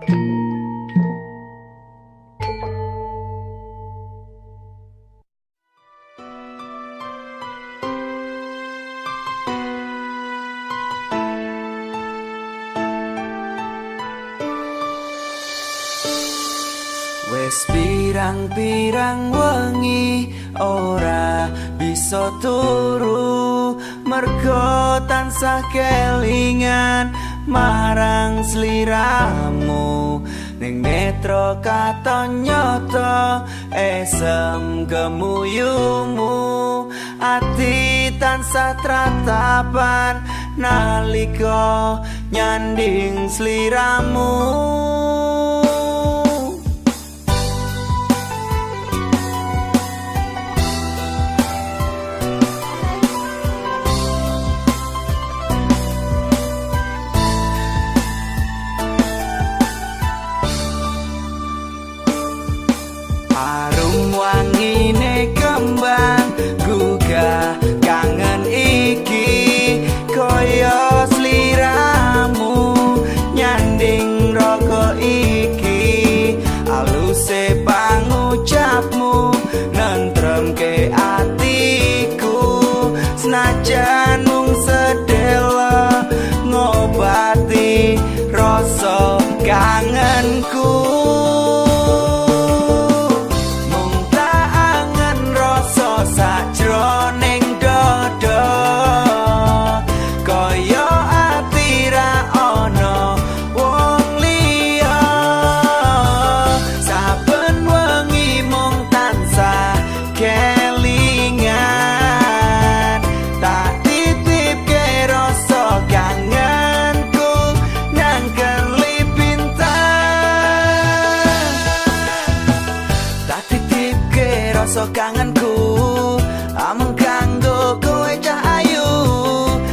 Wes pirang-pirang wengi ora bisa turu. Mergo tansah kelingan marang sliramu. Ning netra katon nyoto esem gemuyumu ati tansah tratapan nalika nyanding sliramu kangenku. Ameng kanggo kowe ayu.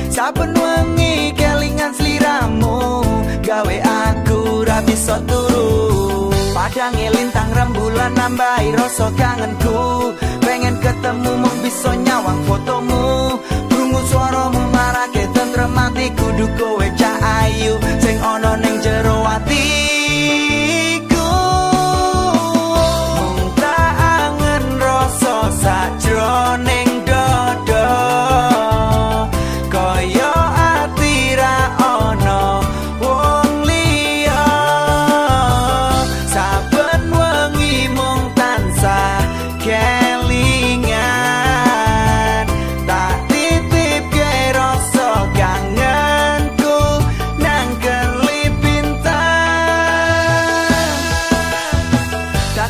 Saben wengi kelingan sliramu Gawe aku ra bisa turu. Padange lintang rembulan nambahi rasa kangenku. Pengen ketemu mung bisa nyawang fotomu. Krungu suaramu marake tentrem ati kudu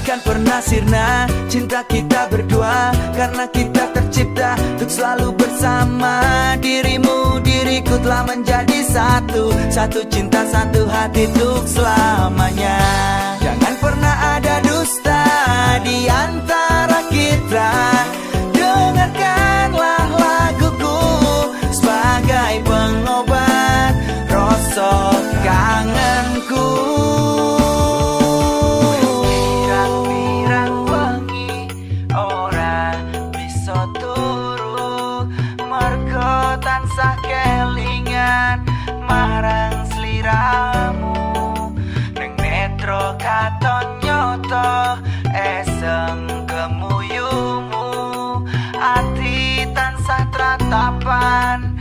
Takkan pernah sirna cinta kita berdua. Karena kita tercipta untuk selalu bersama. Dirimu, diriku telah menjadi satu. Satu cinta, satu hati untuk selamanya. Jangan nyoto esem gemuyumu ati tansah tratapan